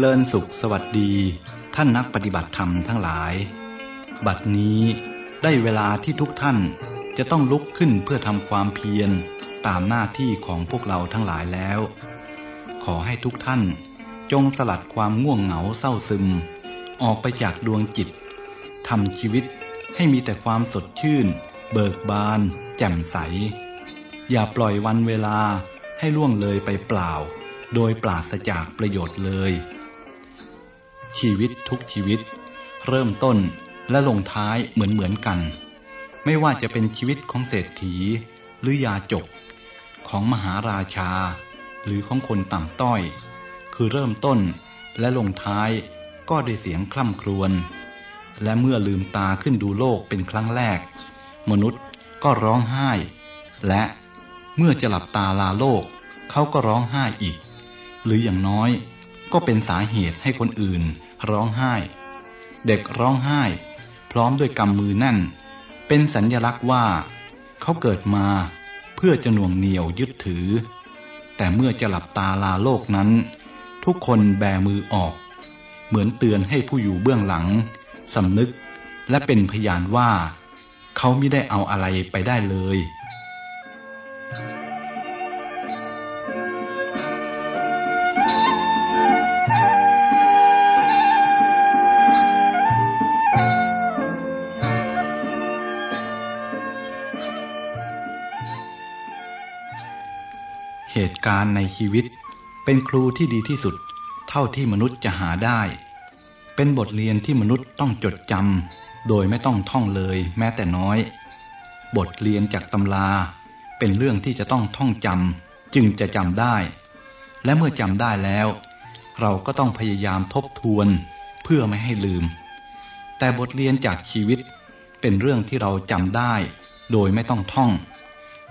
เจริญสุขสวัสดี ท่านนักปฏิบัติธรรมทั้งหลาย บัดนี้ได้เวลาที่ทุกท่านจะต้องลุกขึ้นเพื่อทำความเพียรตามหน้าที่ของพวกเราทั้งหลายแล้ว ขอให้ทุกท่านจงสลัดความง่วงเหงาเศร้าซึม ออกไปจากดวงจิตทำชีวิตให้มีแต่ความสดชื่น เบิกบาน แจ่มใส อย่าปล่อยวันเวลาให้ล่วงเลยไปเปล่า โดยปราศจากประโยชน์เลย ชีวิตทุกชีวิต เริ่มต้นและลงท้ายเหมือนเหมือนกัน ไม่ว่าจะเป็นชีวิตของเศรษฐี หรือยาจก ของมหาราชา หรือของคนต่ำต้อย คือเริ่มต้นและลงท้ายก็ได้เสียงคล่ำครวญและเมื่อลืมตาขึ้นดูโลกเป็นครั้งแรก มนุษย์ก็ร้องไห้ และเมื่อจะหลับตาลาโลก เขาก็ร้องไห้อีก หรืออย่างน้อยก็เป็นสาเหตุให้คนอื่น ร้องไห้ เด็กร้องไห้ พร้อมด้วยกำมือแน่น เป็นสัญญลักษณ์ว่า เขาเกิดมาเพื่อจะหน่วงเหนียวยึดถือ แต่เมื่อจะหลับตาลาโลกนั้น ทุกคนแบมือออก เหมือนเตือนให้ผู้อยู่เบื้องหลังสำนึกและเป็นพยานว่า เขาไม่ได้เอาอะไรไปได้เลย การณ์ในชีวิต เป็นครูที่ดีที่สุด เท่าที่มนุษย์จะหาได้ เป็นบทเรียนที่มนุษย์ต้องจดจำโดยไม่ต้องท่องเลยแม้แต่น้อย บทเรียนจากตำรา เป็นเรื่องที่จะต้องท่องจำจึงจะจำได้ และเมื่อจำได้แล้ว เราก็ต้องพยายามทบทวนเพื่อไม่ให้ลืม แต่บทเรียนจากชีวิต เป็นเรื่องที่เราจำได้ โดยไม่ต้องท่อง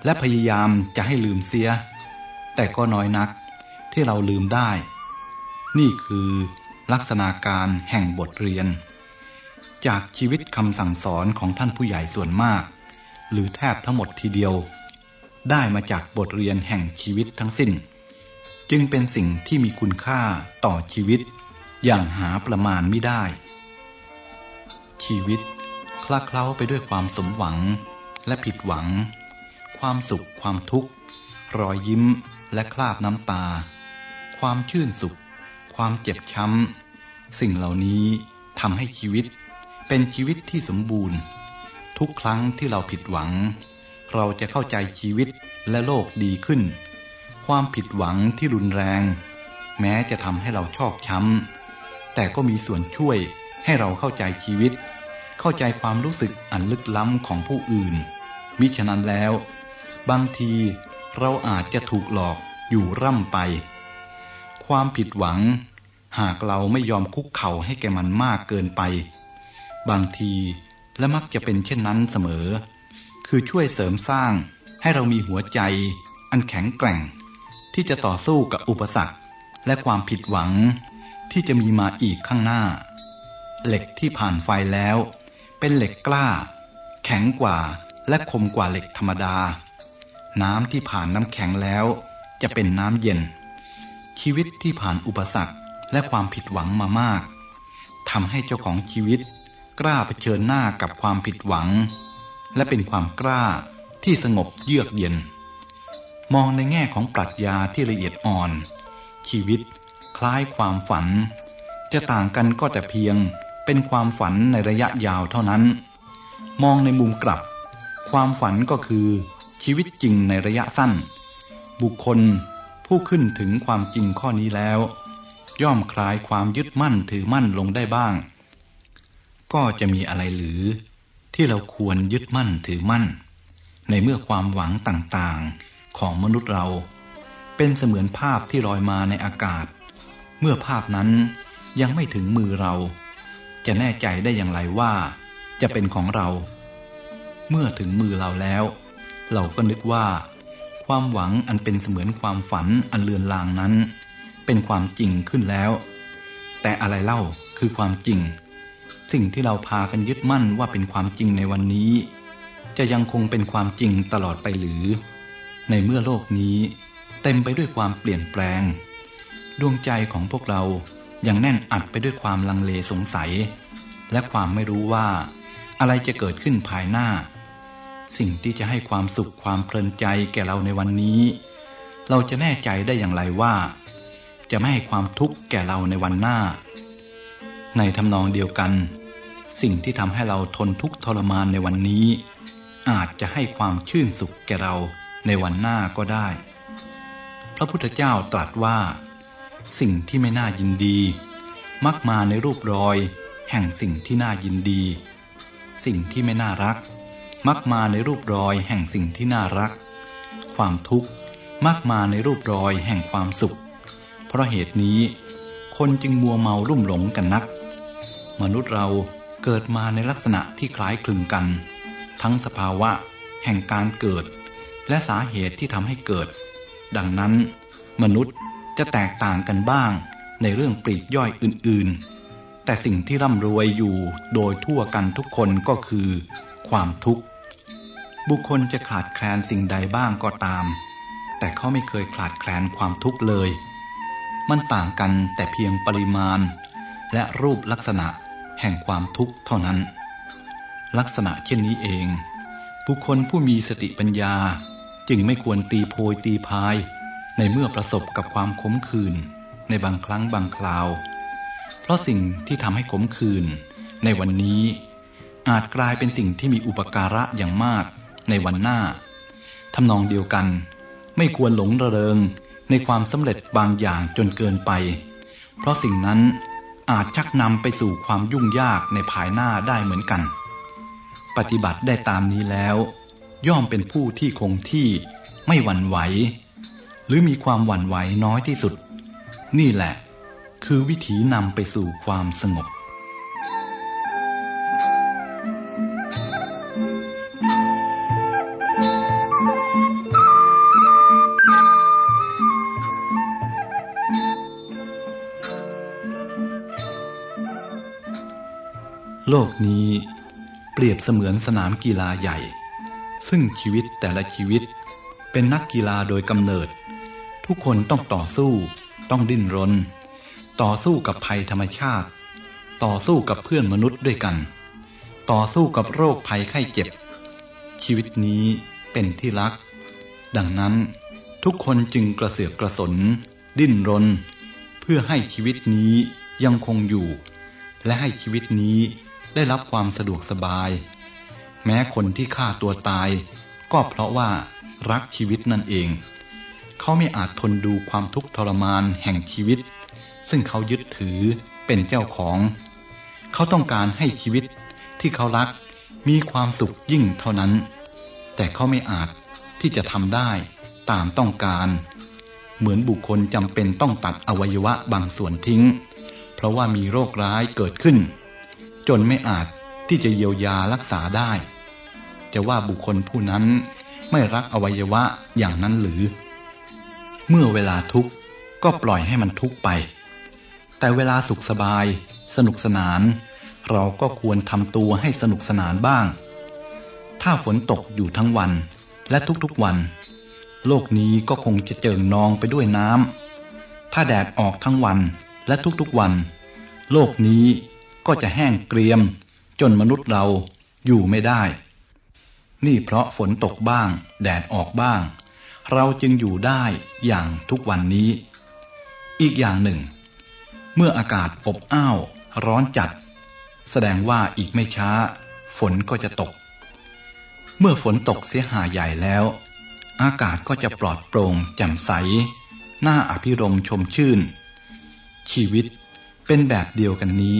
และพยายามจะให้ลืมเสีย แต่ก็น้อยนักที่เราลืมได้ นี่คือลักษณะการแห่งบทเรียน จากชีวิตคำสั่งสอนของท่านผู้ใหญ่ส่วนมาก หรือแทบทั้งหมดทีเดียว ได้มาจากบทเรียนแห่งชีวิตทั้งสิ้น จึงเป็นสิ่งที่มีคุณค่าต่อชีวิต อย่างหาประมาณไม่ได้ ชีวิตคลาเคล้าไปด้วยความสมหวังและผิดหวัง ความสุขความทุกข์ รอยยิ้ม และคราบน้ำตา ความชื่นสุข ความเจ็บช้ำ สิ่งเหล่านี้ทำให้ชีวิต เป็นชีวิตที่สมบูรณ์ ทุกครั้งที่เราผิดหวัง เราจะเข้าใจชีวิตและโลกดีขึ้น ความผิดหวังที่รุนแรง แม้จะทำให้เราชอกช้ำ แต่ก็มีส่วนช่วยให้เราเข้าใจชีวิต เข้าใจความรู้สึกอันลึกล้ำของผู้อื่นมิฉะนั้นแล้ว บางที เราอาจจะถูกหลอกอยู่ร่ำไป ความผิดหวัง หากเราไม่ยอมคุกเข่าให้แกมันมากเกินไป บางทีและมักจะเป็นเช่นนั้นเสมอ คือช่วยเสริมสร้างให้เรามีหัวใจอันแข็งแกร่ง ที่จะต่อสู้กับอุปสรรค และความผิดหวัง ที่จะมีมาอีกข้างหน้า เหล็กที่ผ่านไฟแล้ว เป็นเหล็กกล้า แข็งกว่าและคมกว่าเหล็กธรรมดา น้ำที่ผ่านน้ำแข็งแล้ว จะเป็นน้ำเย็น ชีวิตที่ผ่านอุปสรรคและความผิดหวังมามากทำให้เจ้าของชีวิต กล้าเผชิญหน้ากับความผิดหวัง และเป็นความกล้าที่สงบเยือกเย็น มองในแง่ของปรัชญาที่ละเอียดอ่อน ชีวิตคล้ายความฝัน จะต่างกันก็แต่เพียงเป็นความฝันในระยะยาวเท่านั้น มองในมุมกลับ ความฝันก็คือ ชีวิตจริงในระยะสั้น บุคคลผู้ขึ้นถึงความจริงข้อนี้แล้ว ย่อมคลายความยึดมั่นถือมั่นลงได้บ้าง ก็จะมีอะไรหรือที่เราควรยึดมั่นถือมั่น ในเมื่อความหวังต่างๆของมนุษย์เรา เป็นเสมือนภาพที่ลอยมาในอากาศ เมื่อภาพนั้นยังไม่ถึงมือเรา จะแน่ใจได้อย่างไรว่าจะเป็นของเรา เมื่อถึงมือเราแล้ว เราก็นึกว่า ความหวังอันเป็นเสมือนความฝันอันเลือนลางนั้น เป็นความจริงขึ้นแล้ว แต่อะไรเล่าคือความจริง สิ่งที่เราพากันยึดมั่นว่าเป็นความจริงในวันนี้ จะยังคงเป็นความจริงตลอดไปหรือ ในเมื่อโลกนี้ เต็มไปด้วยความเปลี่ยนแปลง ดวงใจของพวกเรายังแน่นอัดไปด้วยความลังเลสงสัย และความไม่รู้ว่า อะไรจะเกิดขึ้นภายหน้า สิ่งที่จะให้ความสุขความเพลินใจแก่เราในวันนี้ เราจะแน่ใจได้อย่างไรว่า จะไม่ให้ความทุกข์แก่เราในวันหน้า ในทำนองเดียวกัน สิ่งที่ทำให้เราทนทุกข์ทรมานในวันนี้ อาจจะให้ความชื่นสุขแก่เราในวันหน้าก็ได้ พระพุทธเจ้าตรัสว่า สิ่งที่ไม่น่ายินดี มักมาในรูปรอย แห่งสิ่งที่น่ายินดี สิ่งที่ไม่น่ารัก มักมาในรูปรอยแห่งสิ่งที่น่ารัก ความทุกข์มักมาในรูปรอยแห่งความสุข เพราะเหตุนี้คนจึงมัวเมารุ่มหลงกันนัก มนุษย์เราเกิดมาในลักษณะที่คล้ายคลึงกัน ทั้งสภาวะแห่งการเกิด และสาเหตุที่ทำให้เกิด ดังนั้น มนุษย์จะแตกต่างกันบ้างในเรื่องปลีกย่อยอื่นๆ แต่สิ่งที่ร่ำรวยอยู่โดยทั่วกันทุกคนก็คือ ความทุกข์ บุคคลจะขาดแคลนสิ่งใดบ้างก็ตาม แต่เขาไม่เคยขาดแคลนความทุกข์เลย มันต่างกันแต่เพียงปริมาณ และรูปลักษณะแห่งความทุกข์เท่านั้น ลักษณะเช่นนี้เอง บุคคลผู้มีสติปัญญาจึงไม่ควรตีโพยตีพาย ในเมื่อประสบกับความขมขื่นในบางครั้งบางคราว เพราะสิ่งที่ทำให้ขมขื่นในวันนี้ อาจกลายเป็นสิ่งที่มีอุปการะอย่างมาก ในวันหน้าทำนองเดียวกัน ไม่ควรหลงระเริงในความสำเร็จบางอย่างจนเกินไป เพราะสิ่งนั้นอาจชักนำไปสู่ความยุ่งยากในภายหน้าได้เหมือนกัน ปฏิบัติได้ตามนี้แล้ว ย่อมเป็นผู้ที่คงที่ไม่หวั่นไหว หรือมีความหวั่นไหวน้อยที่สุด นี่แหละ คือวิธีนำไปสู่ความสงบ โลกนี้เปรียบเสมือนสนามกีฬาใหญ่ ซึ่งชีวิตแต่ละชีวิตเป็นนักกีฬาโดยกำเนิด ทุกคนต้องต่อสู้ ต้องดิ้นรน ต่อสู้กับภัยธรรมชาติ ต่อสู้กับเพื่อนมนุษย์ด้วยกัน ต่อสู้กับโรคภัยไข้เจ็บ ชีวิตนี้เป็นที่รัก ดังนั้นทุกคนจึงกระเสือกกระสน ดิ้นรน เพื่อให้ชีวิตนี้ยังคงอยู่ และให้ชีวิตนี้ ได้รับความสะดวกสบาย แม้คนที่ฆ่าตัวตาย ก็เพราะว่ารักชีวิตนั่นเอง เขาไม่อาจทนดูความทุกข์ทรมานแห่งชีวิต ซึ่งเขายึดถือเป็นเจ้าของ เขาต้องการให้ชีวิตที่เขารักมีความสุขยิ่งเท่านั้น แต่เขาไม่อาจที่จะทำได้ตามต้องการ เหมือนบุคคลจำเป็นต้องตัดอวัยวะบางส่วนทิ้ง เพราะว่ามีโรคร้ายเกิดขึ้น จนไม่อาจที่จะเยียวยารักษาได้ จะว่าบุคคลผู้นั้นไม่รักอวัยวะอย่างนั้นหรือ เมื่อเวลาทุกข์ก็ปล่อยให้มันทุกข์ไป แต่เวลาสุขสบาย สนุกสนาน เราก็ควรทำตัวให้สนุกสนานบ้าง ถ้าฝนตกอยู่ทั้งวันและทุกๆวัน โลกนี้ก็คงจะเจิ่งนองไปด้วยน้ำถ้าแดดออกทั้งวันและทุกๆวัน โลกนี้ ก็จะแห้งเกรียม จนมนุษย์เราอยู่ไม่ได้ นี่เพราะฝนตกบ้าง แดดออกบ้าง เราจึงอยู่ได้อย่างทุกวันนี้ อีกอย่างหนึ่ง เมื่ออากาศอบอ้าว ร้อนจัด แสดงว่าอีกไม่ช้า ฝนก็จะตก เมื่อฝนตกเสียหาใหญ่แล้ว อากาศก็จะปลอดโปร่งแจ่มใสน่าอภิรมชมชื่น ชีวิตเป็นแบบเดียวกันนี้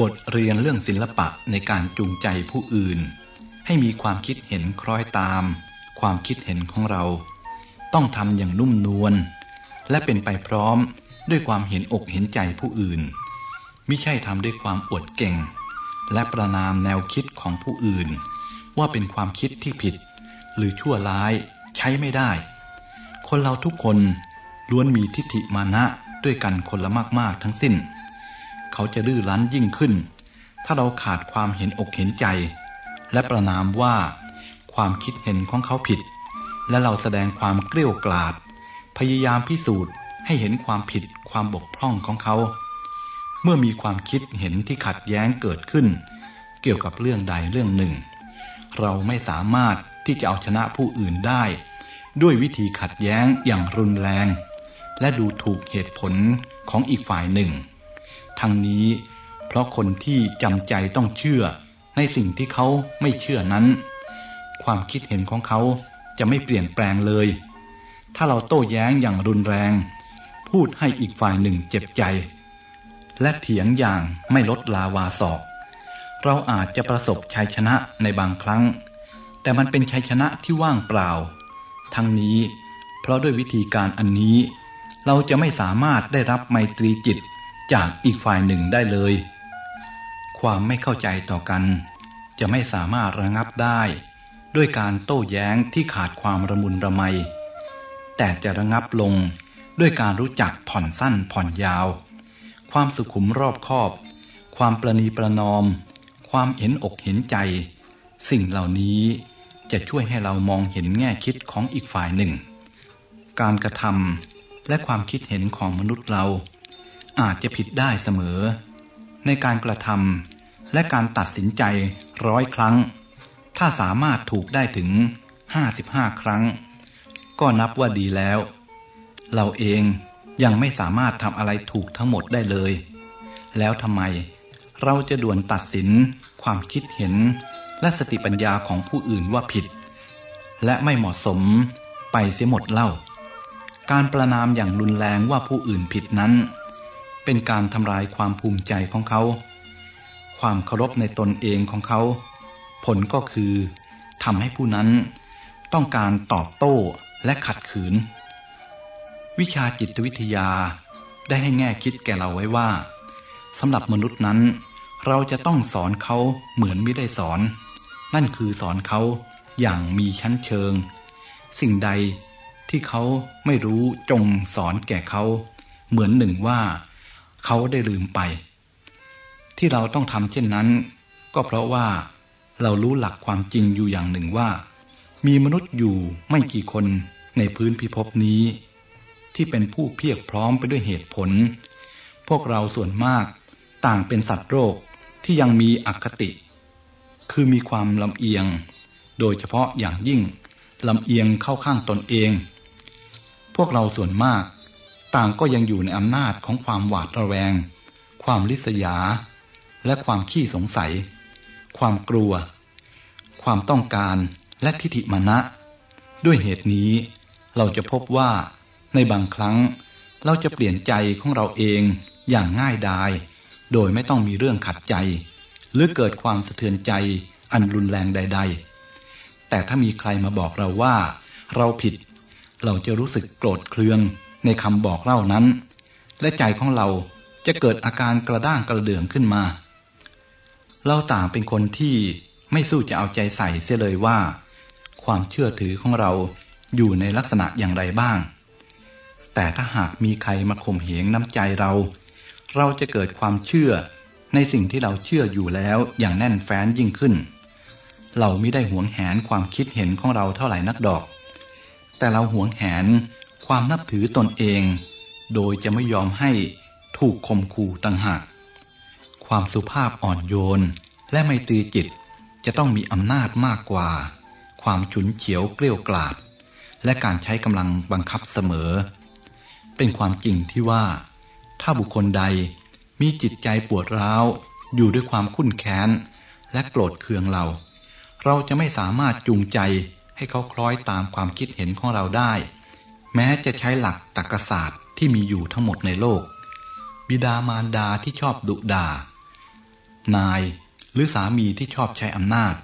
บทเรียนเรื่องศิลปะในการจูงใจผู้อื่น ให้มีความคิดเห็นคล้อยตาม ความคิดเห็นของเรา ต้องทำอย่างนุ่มนวลและเป็นไปพร้อมด้วยความเห็นอกเห็นใจผู้อื่นมิใช่ทำด้วยความอวดเก่ง และประนามแนวคิดของผู้อื่น ว่าเป็นความคิดที่ผิด หรือชั่วร้ายใช้ไม่ได้ คนเราทุกคนล้วนมีทิฏฐิมานะด้วยกันคนละมาก ๆ ทั้งสิ้น เขาจะดื้อรั้นยิ่งขึ้น ถ้าเราขาดความเห็นอกเห็นใจ และประนามว่า ความคิดเห็นของเขาผิด และเราแสดงความเกลี้ยกล่อมพยายามพิสูจน์ให้เห็นความผิดความบกพร่องของเขา เมื่อมีความคิดเห็นที่ขัดแย้งเกิดขึ้น เกี่ยวกับเรื่องใดเรื่องหนึ่ง เราไม่สามารถที่จะเอาชนะผู้อื่นได้ ด้วยวิธีขัดแย้งอย่างรุนแรง และดูถูกเหตุผลของอีกฝ่ายหนึ่ง ทั้งนี้ เพราะคนที่จำใจต้องเชื่อในสิ่งที่เขาไม่เชื่อนั้น ความคิดเห็นของเขาจะไม่เปลี่ยนแปลงเลย ถ้าเราโต้แย้งอย่างรุนแรง พูดให้อีกฝ่ายหนึ่งเจ็บใจ และเถียงอย่างไม่ลดลาวาศอก เราอาจจะประสบชัยชนะในบางครั้ง แต่มันเป็นชัยชนะที่ว่างเปล่า ทั้งนี้ เพราะด้วยวิธีการอันนี้ เราจะไม่สามารถได้รับไมตรีจิต จากอีกฝ่ายหนึ่งได้เลย ความไม่เข้าใจต่อกัน จะไม่สามารถระงับได้ ด้วยการโต้แย้งที่ขาดความระมุนระไม แต่จะระงับลงด้วยการรู้จักผ่อนสั้นผ่อนยาว ความสุขุมรอบคอบ ความประนีประนอม ความเห็นอกเห็นใจ สิ่งเหล่านี้จะช่วยให้เรามองเห็นแง่คิดของอีกฝ่ายหนึ่ง การกระทำและความคิดเห็นของมนุษย์เรา อาจจะผิดได้เสมอ ในการกระทำและการตัดสินใจร้อยครั้ง ถ้าสามารถถูกได้ถึง 55 ครั้ง ก็นับว่าดีแล้ว เราเองยังไม่สามารถทำอะไรถูกทั้งหมดได้เลย แล้วทำไมเราจะด่วนตัดสินความคิดเห็นและสติปัญญาของผู้อื่นว่าผิด และไม่เหมาะสมไปเสียหมดเล่า การประนามอย่างรุนแรงว่าผู้อื่นผิดนั้น เป็นการทำลายความภูมิใจของเขา ความเคารพในตนเองของเขา ผลก็คือทำให้ผู้นั้นต้องการตอบโต้และขัดขืน วิชาจิตวิทยาได้ให้แง่คิดแก่เราไว้ว่าสำหรับมนุษย์นั้น เราจะต้องสอนเขาเหมือนไม่ได้สอน นั่นคือสอนเขาอย่างมีชั้นเชิง สิ่งใดที่เขาไม่รู้จงสอนแก่เขา เหมือนหนึ่งว่า เขาได้ลืมไป ที่เราต้องทำเช่นนั้น ก็เพราะว่าเรารู้หลักความจริงอยู่อย่างหนึ่งว่า มีมนุษย์อยู่ไม่กี่คนในพื้นพิภพนี้ ที่เป็นผู้เพียรพร้อมไปด้วยเหตุผล พวกเราส่วนมากต่างเป็นสัตว์โรคที่ยังมีอคติ คือมีความลำเอียง โดยเฉพาะอย่างยิ่งลำเอียงเข้าข้างตนเอง พวกเราส่วนมาก ต่างก็ยังอยู่ในอำนาจของความหวาดระแวง ความลิษยา และความขี้สงสัย ความกลัว ความต้องการและทิฏฐิมานะด้วยเหตุนี้ เราจะพบว่าในบางครั้งเราจะเปลี่ยนใจของเราเองอย่างง่ายดาย โดยไม่ต้องมีเรื่องขัดใจ หรือเกิดความสะเทือนใจอันรุนแรงใด ๆ แต่ถ้ามีใครมาบอกเราว่า เราผิด เราจะรู้สึกโกรธเคือง ในคำบอกเล่านั้น และใจของเราจะเกิดอาการกระด้างกระเดื่องขึ้นมา เราต่างเป็นคนที่ไม่สู้จะเอาใจใส่เสียเลยว่า ความเชื่อถือของเราอยู่ในลักษณะอย่างไรบ้าง แต่ถ้าหากมีใครมาข่มเหงน้ำใจเรา เราจะเกิดความเชื่อในสิ่งที่เราเชื่ออยู่แล้วอย่างแน่นแฟ้นยิ่งขึ้น เราไม่ได้หวงแหนความคิดเห็นของเราเท่าไหร่นักดอก แต่เราหวงแหน ความนับถือตนเอง โดยจะไม่ยอมให้ถูกข่มขู่ต่างหาก ความสุภาพอ่อนโยนและไม่ตีจิตจะต้องมีอำนาจมากกว่า ความฉุนเฉียวเกลี้ยวกล่อมและการใช้กำลังบังคับเสมอ เป็นความจริงที่ว่า ถ้าบุคคลใดมีจิตใจปวดร้าว อยู่ด้วยความคุ้นแค้น และโกรธเคืองเรา เราจะไม่สามารถจูงใจให้เขาคล้อยตามความคิดเห็นของเราได้ แม้จะใช้หลักตรรกศาสตร์ที่มีอยู่ทั้งหมดในโลก บิดามารดาที่ชอบดุดา นายหรือสามีที่ชอบใช้อำนาจ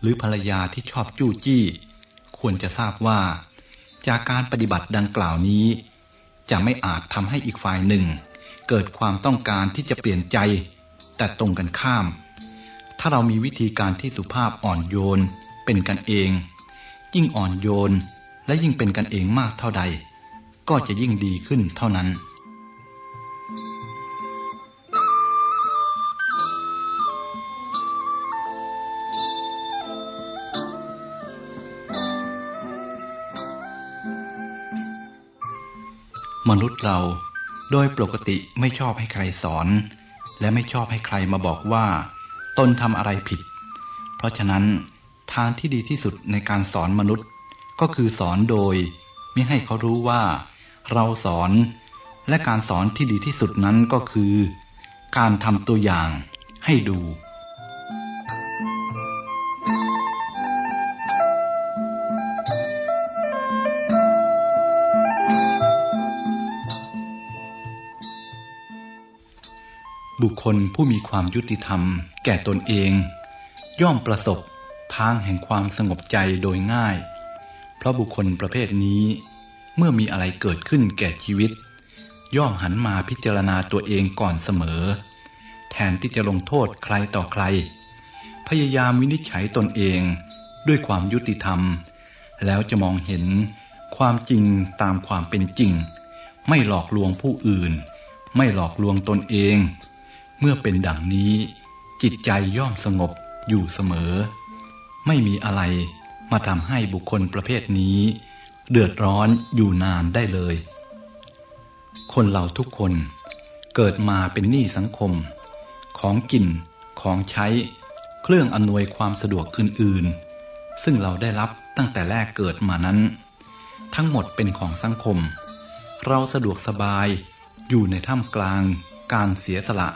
หรือภรรยาที่ชอบจู้จี้ ควรจะทราบว่า จากการปฏิบัติดังกล่าวนี้ จะไม่อาจทำให้อีกฝ่ายหนึ่ง เกิดความต้องการที่จะเปลี่ยนใจ แต่ตรงกันข้าม ถ้าเรามีวิธีการที่สุภาพอ่อนโยนเป็นกันเอง ยิ่งอ่อนโยน และยิ่งเป็นกันเองมากเท่าใด ก็จะยิ่งดีขึ้นเท่านั้น มนุษย์เราโดยปกติไม่ชอบให้ใครสอน และไม่ชอบให้ใครมาบอกว่า ตนทำอะไรผิด เพราะฉะนั้นทางที่ดีที่สุดในการสอนมนุษย์ ก็คือสอนโดยมิให้เขารู้ว่า เราสอน และการสอนที่ดีที่สุดนั้นก็คือ การทำตัวอย่างให้ดูบุคคลผู้มีความยุติธรรมแก่ตนเอง ย่อมประสบทางแห่งความสงบใจโดยง่าย เพราะบุคคลประเภทนี้ เมื่อมีอะไรเกิดขึ้นแก่ชีวิต ย่อมหันมาพิจารณาตัวเองก่อนเสมอ แทนที่จะลงโทษใครต่อใคร พยายามวินิจฉัยตนเองด้วยความยุติธรรม แล้วจะมองเห็นความจริงตามความเป็นจริง ไม่หลอกลวงผู้อื่น ไม่หลอกลวงตนเอง เมื่อเป็นดังนี้ จิตใจย่อมสงบอยู่เสมอ ไม่มีอะไร มาทำให้บุคคลประเภทนี้ เดือดร้อนอยู่นานได้เลย คนเราทุกคนเกิดมาเป็นหนี้สังคม ของกิน ของใช้ เครื่องอำนวยความสะดวกอื่นๆ ซึ่งเราได้รับตั้งแต่แรกเกิดมานั้น ทั้งหมดเป็นของสังคม เราสะดวกสบายอยู่ในท่ามกลางการเสียสละ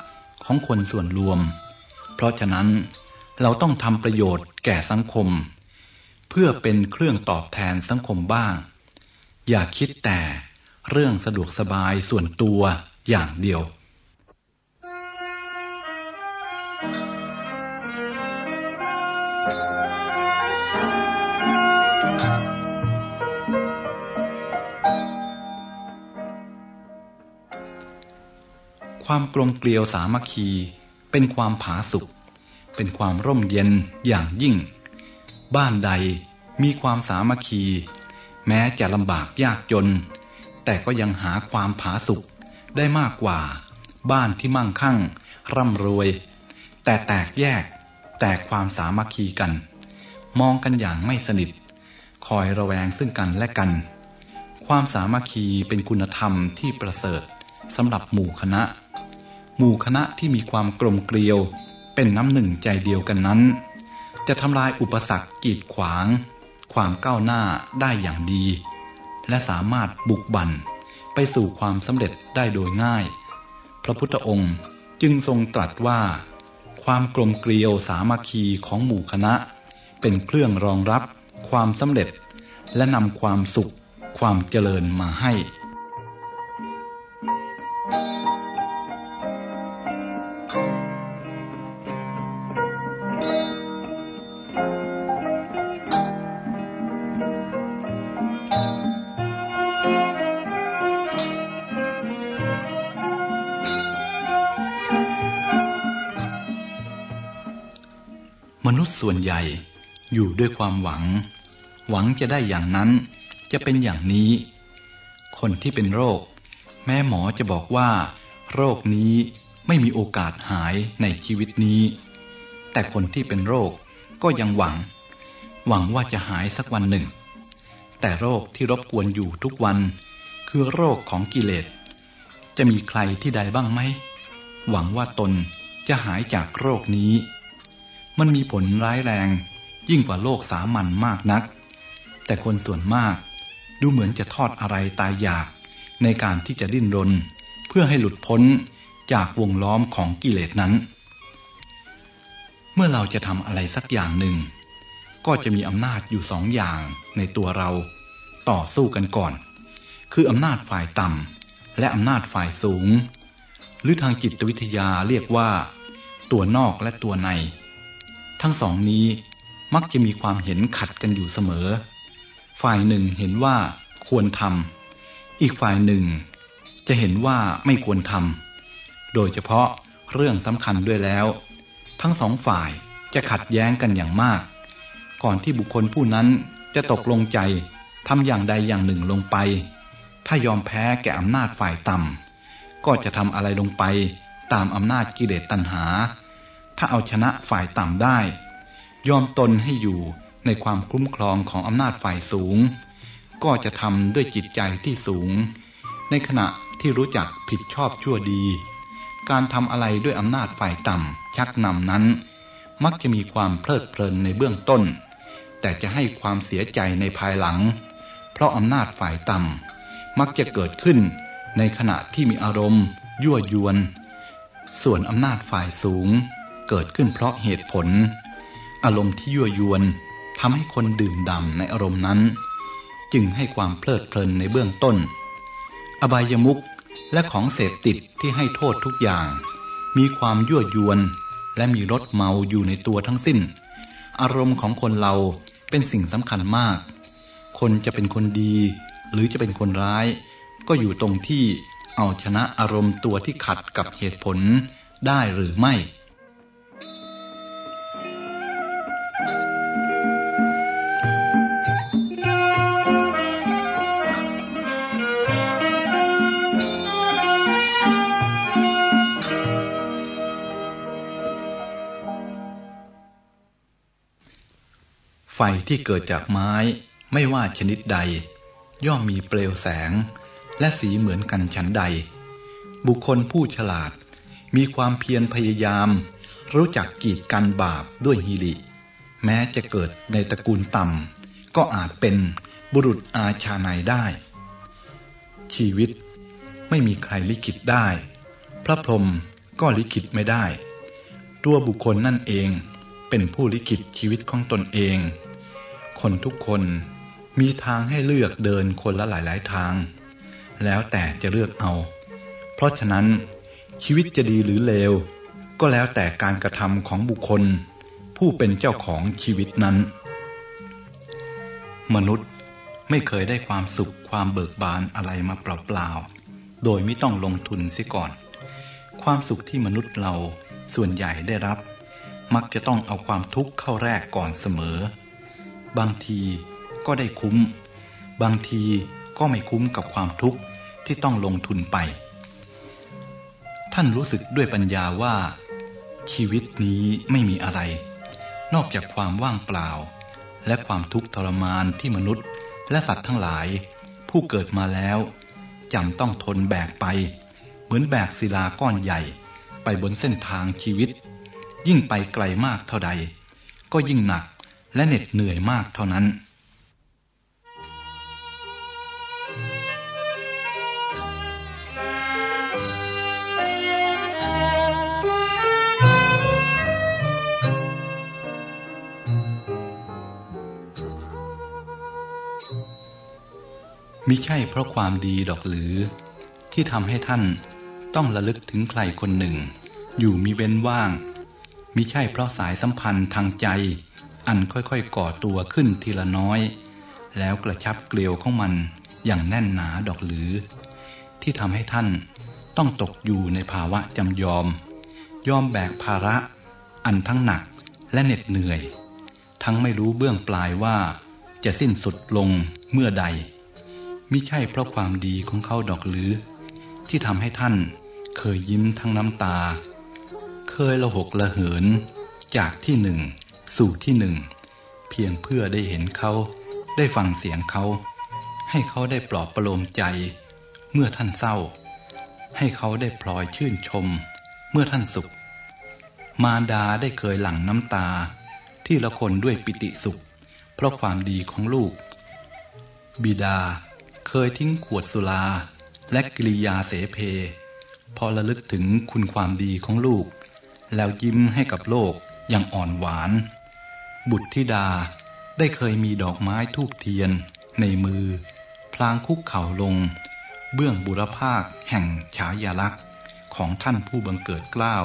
ของคนส่วนรวม เพราะฉะนั้นเราต้องทำประโยชน์แก่สังคม พื่อเป็นเครื่องตอบแทนสังคมบ้าง อย่าคิดแต่เรื่องสะดวกสบายส่วนตัวอย่างเดียว ความกลมเกลียวสามัคคีเป็นความผาสุกเป็นความร่มเย็นอย่างยิ่ง บ้านใด มีความสามัคคี แม้จะลำบากยากจน แต่ก็ยังหาความผาสุกได้มากกว่า บ้านที่มั่งคั่ง ร่ำรวย แต่แตกแยก แตกความสามัคคีกัน มองกันอย่างไม่สนิท คอยระแวงซึ่งกันและกัน ความสามัคคีเป็นคุณธรรมที่ประเสริฐสำหรับหมู่คณะ หมู่คณะที่มีความกลมเกลียว เป็นน้ำหนึ่งใจเดียวกันนั้น จะทำลายอุปสรรคกีดขวาง ความก้าวหน้าได้อย่างดี และสามารถบุกบั่นไปสู่ความสำเร็จได้โดยง่าย พระพุทธองค์จึงทรงตรัสว่า ความกลมเกลียวสามัคคีของหมู่คณะ เป็นเครื่องรองรับความสำเร็จ และนำความสุขความเจริญมาให้ วนใหญ่ อยู่ด้วยความหวัง หวังจะได้อย่างนั้น จะเป็นอย่างนี้ คนที่เป็นโรค แม่หมอจะบอกว่า โรคนี้ไม่มีโอกาสหายในชีวิตนี้ แต่คนที่เป็นโรคก็ยังหวัง หวังว่าจะหายสักวันหนึ่ง แต่โรคที่รบกวนอยู่ทุกวัน คือโรคของกิเลส จะมีใครที่ใดบ้างไหม หวังว่าตนจะหายจากโรคนี้ มันมีผลร้ายแรง ยิ่งกว่าโลกสามัญมากนัก แต่คนส่วนมาก ดูเหมือนจะทอดอะไรตายอยาก ในการที่จะดิ้นรน เพื่อให้หลุดพ้นจากวงล้อมของกิเลสนั้น เมื่อเราจะทำอะไรสักอย่างหนึ่ง ก็จะมีอำนาจอยู่สองอย่างในตัวเรา ต่อสู้กันก่อน คืออำนาจฝ่ายต่ำและอำนาจฝ่ายสูง หรือทางจิตวิทยาเรียกว่า ตัวนอกและตัวใน ทั้งสองนี้มักจะมีความเห็นขัดกันอยู่เสมอ ฝ่ายหนึ่งเห็นว่าควรทำอีกฝ่ายหนึ่ง จะเห็นว่าไม่ควรทำโดยเฉพาะเรื่องสำคัญด้วยแล้ว ทั้งสองฝ่ายจะขัดแย้งกันอย่างมาก ก่อนที่บุคคลผู้นั้นจะตกลงใจทำอย่างใดอย่างหนึ่งลงไป ถ้ายอมแพ้แก่อำนาจฝ่ายต่ำก็จะทำอะไรลงไปตามอำนาจกิเลสตัณหา ถ้าเอาชนะฝ่ายต่ำได้ ยอมตนให้อยู่ในความคุ้มครองของอำนาจฝ่ายสูง ก็จะทำด้วยจิตใจที่สูง ในขณะที่รู้จักผิดชอบชั่วดี การทำอะไรด้วยอำนาจฝ่ายต่ำชักนำนั้น มักจะมีความเพลิดเพลินในเบื้องต้น แต่จะให้ความเสียใจในภายหลัง เพราะอำนาจฝ่ายต่ำมักจะเกิดขึ้นในขณะที่มีอารมณ์ ยั่วยวน ส่วนอำนาจฝ่ายสูง เกิดขึ้นเพราะเหตุผล อารมณ์ที่ยั่วยวนทำให้คนดื่มด่ำในอารมณ์นั้น จึงให้ความเพลิดเพลินในเบื้องต้น อบายมุขและของเสพติดที่ให้โทษทุกอย่าง มีความยั่วยวนและมีรสเมาอยู่ในตัวทั้งสิ้น อารมณ์ของคนเราเป็นสิ่งสำคัญมาก คนจะเป็นคนดี หรือจะเป็นคนร้าย ก็อยู่ตรงที่เอาชนะอารมณ์ตัวที่ขัดกับเหตุผลได้หรือไม่ ไฟที่เกิดจากไม้ ไม่ว่าชนิดใด ย่อมมีเปลวแสง และสีเหมือนกันฉันใด บุคคลผู้ฉลาด มีความเพียรพยายาม รู้จักกีดกันบาปด้วยฮิริแม้จะเกิดในตระกูลต่ำก็อาจเป็นบุรุษอาชาในได้ ชีวิตไม่มีใครลิขิตได้ พระพรหมก็ลิขิตไม่ได้ ตัวบุคคลนั่นเองเป็นผู้ลิขิตชีวิตของตนเอง คนทุกคนมีทางให้เลือกเดินคนละหลาย ๆ ทาง แล้วแต่จะเลือกเอา เพราะฉะนั้นชีวิตจะดีหรือเลว ก็แล้วแต่การกระทำของบุคคล ผู้เป็นเจ้าของชีวิตนั้น มนุษย์ไม่เคยได้ความสุขความเบิกบานอะไรมาเปล่า ๆ โดยไม่ต้องลงทุนเสียก่อน ความสุขที่มนุษย์เราส่วนใหญ่ได้รับ มักจะต้องเอาความทุกข์เข้าแรกก่อนเสมอ บางทีก็ได้คุ้ม บางทีก็ไม่คุ้มกับความทุกข์ที่ต้องลงทุนไป ท่านรู้สึกด้วยปัญญาว่า ชีวิตนี้ไม่มีอะไร นอกจากความว่างเปล่า และความทุกข์ทรมานที่มนุษย์ และสัตว์ทั้งหลาย ผู้เกิดมาแล้วจำต้องทนแบกไป เหมือนแบกศิลาก้อนใหญ่ ไปบนเส้นทางชีวิต ยิ่งไปไกลมากเท่าใด ก็ยิ่งหนัก และเหน็ดเหนื่อยมากเท่านั้นมิใช่เพราะความดีดอกหรือ ที่ทำให้ท่านต้องระลึกถึงใครคนหนึ่ง อยู่มีเว้นว่างมิใช่เพราะสายสัมพันธ์ทางใจ อันค่อยๆก่อตัวขึ้นทีละน้อย แล้วกระชับเกลียวของมันอย่างแน่นหนาดอกหรือ ที่ทำให้ท่านต้องตกอยู่ในภาวะจำยอม ยอมแบกภาระ อันทั้งหนักและเหน็ดเหนื่อย ทั้งไม่รู้เบื้องปลายว่าจะสิ้นสุดลงเมื่อใดมิใช่เพราะความดีของเขาดอกหรือ ที่ทำให้ท่านเคยยิ้มทั้งน้ำตา เคยละหกละเหินจากที่หนึ่ง สู่ที่หนึ่ง เพียงเพื่อได้เห็นเขา ได้ฟังเสียงเขา ให้เขาได้ปลอบประโลมใจ เมื่อท่านเศร้า ให้เขาได้พลอยชื่นชม เมื่อท่านสุข มารดาได้เคยหลั่งน้ำตา ที่ละคนด้วยปิติสุข เพราะความดีของลูก บิดาเคยทิ้งขวดสุราและกิริยาเสเพ พอระลึกถึงคุณความดีของลูก แล้วยิ้มให้กับโลก อย่างอ่อนหวาน บุตรธิดาได้เคยมีดอกไม้ทูบเทียน ในมือ พลางคุกเข่าลง เบื้องบุรพาคแห่งฉายาลักษณ์ของท่านผู้บังเกิดเกล้า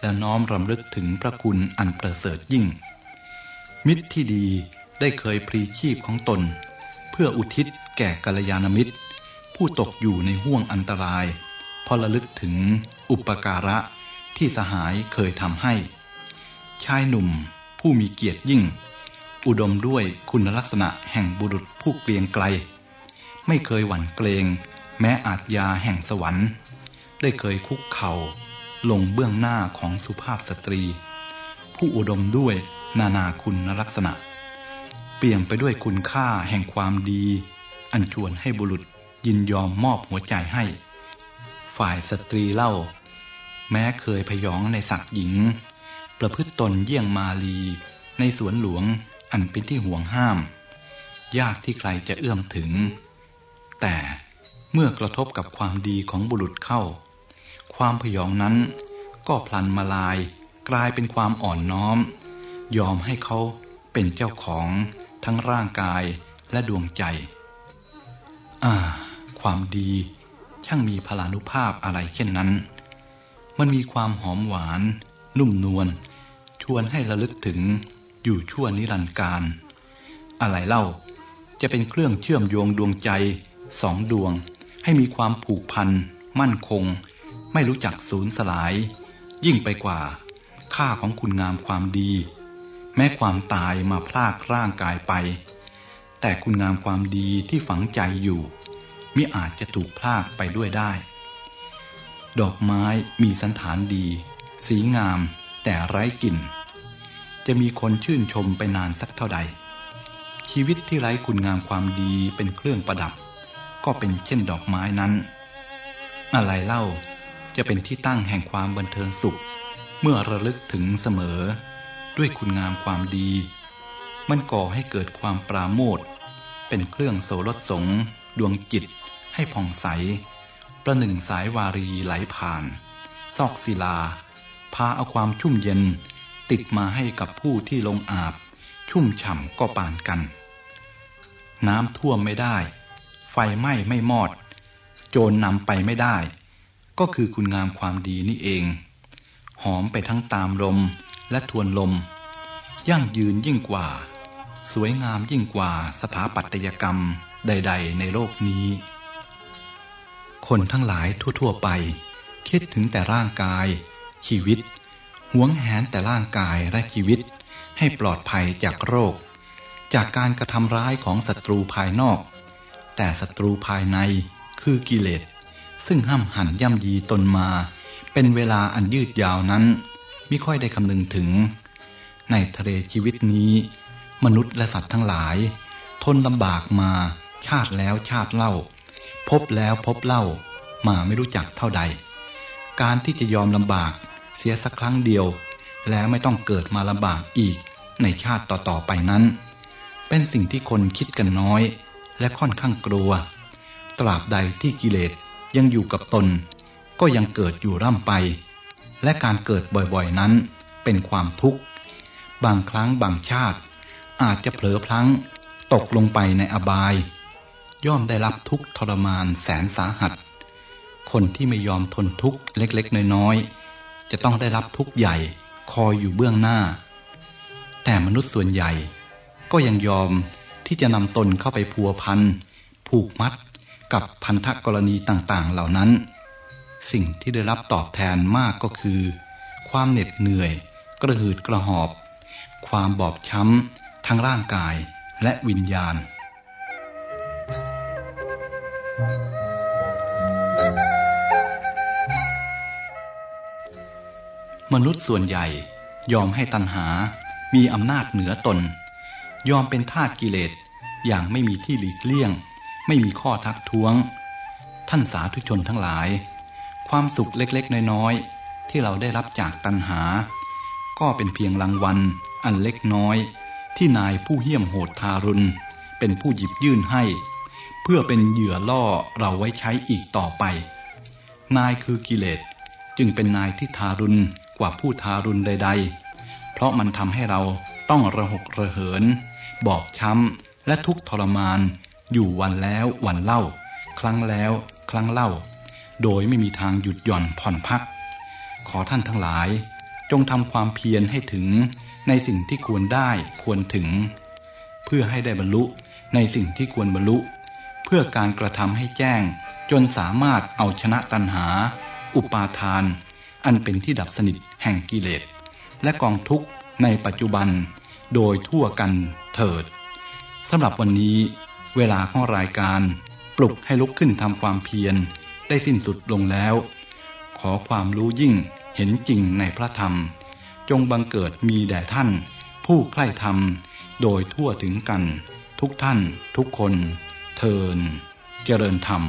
และน้อมรำลึกถึงพระคุณอันประเสริฐยิ่ง มิตรที่ดีได้เคยพลีชีพของตน เพื่ออุทิศแก่กัลยาณมิตร ผู้ตกอยู่ในห่วงอันตรายเพอระลึกถึงอุปการะที่สหายเคยทำให้ ชายหนุ่ม ผู้มีเกียรติยิ่ง อุดมด้วยคุณลักษณะแห่งบุรุษผู้เกรียงไกล ไม่เคยหวั่นเกรงแม้อาจยาแห่งสวรรค์ ได้เคยคุกเข่าลงเบื้องหน้าของสุภาพสตรี ผู้อุดมด้วยนานาคุณลักษณะ เปี่ยมไปด้วยคุณค่าแห่งความดี อันชวนให้บุรุษยินยอมมอบหัวใจให้ ฝ่ายสตรีเล่า แม้เคยพยองในศักดิ์หญิง ประพฤติตนเยี่ยงมาลี ในสวนหลวงอันเป็นที่ห่วงห้าม ยากที่ใครจะเอื้อมถึง แต่เมื่อกระทบกับความดีของบุรุษเข้า ความพยองนั้นก็พลันมาลายกลายเป็นความอ่อนน้อม ยอมให้เขาเป็นเจ้าของทั้งร่างกายและดวงใจ อ่า ความดีช่างมีพลานุภาพอะไรเช่นนั้น มันมีความหอมหวาน นุ่มนวล ชวนให้ระลึกถึงอยู่ชั่วนิรันดร์การ อะไรเล่าจะเป็นเครื่องเชื่อมโยงดวงใจสองดวง ให้มีความผูกพัน มั่นคง ไม่รู้จักสูญสลาย ยิ่งไปกว่า ค่าของคุณงามความดี แม้ความตายมาพลากร่างกายไป แต่คุณงามความดีที่ฝังใจอยู่มิอาจจะถูกพลากไปด้วยได้ ดอกไม้มีสันฐานดี สีงาม แต่ไร้กลิ่น จะมีคนชื่นชมไปนานสักเท่าใด ชีวิตที่ไร้คุณงามความดีเป็นเครื่องประดับ ก็เป็นเช่นดอกไม้นั้น อะไรเล่าจะเป็นที่ตั้งแห่งความบันเทิงสุข เมื่อระลึกถึงเสมอ ด้วยคุณงามความดี มันก่อให้เกิดความปราโมทเป็นเครื่องโสรสสงดวงจิตให้ผ่องใส ประหนึ่งสายวารีไหลผ่าน ซอกศิลา พาเอาความชุ่มเย็น ติดมาให้กับผู้ที่ลงอาบ ชุ่มฉ่ำก็ปานกัน น้ำท่วมไม่ได้ ไฟไหม้ไม่มอด โจรนำไปไม่ได้ ก็คือคุณงามความดีนี่เอง หอมไปทั้งตามลมและทวนลม ยั่งยืนยิ่งกว่า สวยงามยิ่งกว่าสถาปัตยกรรมใด ๆ ในโลกนี้ คนทั้งหลายทั่ว ๆ ไป คิดถึงแต่ร่างกาย ชีวิต หวงแหนแต่ร่างกายและชีวิต ให้ปลอดภัยจากโรค จากการกระทำร้ายของศัตรูภายนอก แต่ศัตรูภายในคือกิเลส ซึ่งห้ามหันย่ำยีตนมา เป็นเวลาอันยืดยาวนั้น ไม่ค่อยได้คำนึงถึง ในทะเลชีวิตนี้ มนุษย์และสัตว์ทั้งหลาย ทนลำบากมาชาติแล้วชาติเล่า พบแล้วพบเล่ามาไม่รู้จักเท่าใด การที่จะยอมลำบาก เสียสักครั้งเดียว แล้วไม่ต้องเกิดมาลำบากอีกในชาติต่อๆไปนั้น เป็นสิ่งที่คนคิดกันน้อย และค่อนข้างกลัว ตราบใดที่กิเลสยังอยู่กับตน ก็ยังเกิดอยู่ร่ำไป และการเกิดบ่อยๆนั้นเป็นความทุกข์ บางครั้งบางชาติ อาจจะเผลอพลั้งตกลงไปในอบาย ย่อมได้รับทุกทรมานแสนสาหัส คนที่ไม่ยอมทนทุกข์เล็กๆ น้อยๆ จะต้องได้รับทุกข์ใหญ่คอยอยู่เบื้องหน้า แต่มนุษย์ส่วนใหญ่ ก็ยังยอมที่จะนำตนเข้าไปพัวพันผูกมัดกับพันธกรณีต่างๆ เหล่านั้น สิ่งที่ได้รับตอบแทนมากก็คือ ความเหน็ดเหนื่อย กระหืดกระหอบ ความบอบช้ำทั้งร่างกายและวิญญาณ มนุษย์ส่วนใหญ่ยอมให้ตัณหา มีอำนาจเหนือตน ยอมเป็นทาสกิเลสอย่างไม่มีที่หลีกเลี่ยง ไม่มีข้อทักท้วง ท่านสาธุชนทั้งหลาย ความสุขเล็กๆ น้อยๆ ที่เราได้รับจากตัณหา ก็เป็นเพียงรางวัล อันเล็กน้อย ที่นายผู้เหี้ยมโหดทารุณ เป็นผู้หยิบยื่นให้ เพื่อเป็นเหยื่อล่อเราไว้ใช้อีกต่อไป นายคือกิเลสจึงเป็นนายที่ทารุณ ว่าผู้ทารุณใด ๆ เพราะมันทำให้เราต้องระหกระเหิน บอบช้ำ และทุกทรมาน อยู่วันแล้ววันเล่า ครั้งแล้วครั้งเล่า โดยไม่มีทางหยุดหย่อนผ่อนพัก ขอท่านทั้งหลาย จงทำความเพียรให้ถึงในสิ่งที่ควรได้ควรถึง เพื่อให้ได้บรรลุในสิ่งที่ควรบรรลุ เพื่อการกระทำให้แจ้งจนสามารถเอาชนะตัณหา อุปาทาน อันเป็นที่ดับสนิทแห่งกิเลส และกองทุกข์ในปัจจุบัน โดยทั่วกันเถิดสำหรับวันนี้ เวลาของรายการ ปลุกให้ลุกขึ้นทำความเพียร ได้สิ้นสุดลงแล้ว ขอความรู้ยิ่งเห็นจริงในพระธรรม จงบังเกิดมีแด่ท่าน ผู้ใคร่ธรรม โดยทั่วถึงกัน ทุกท่าน ทุกคน เทิน เจริญธรรม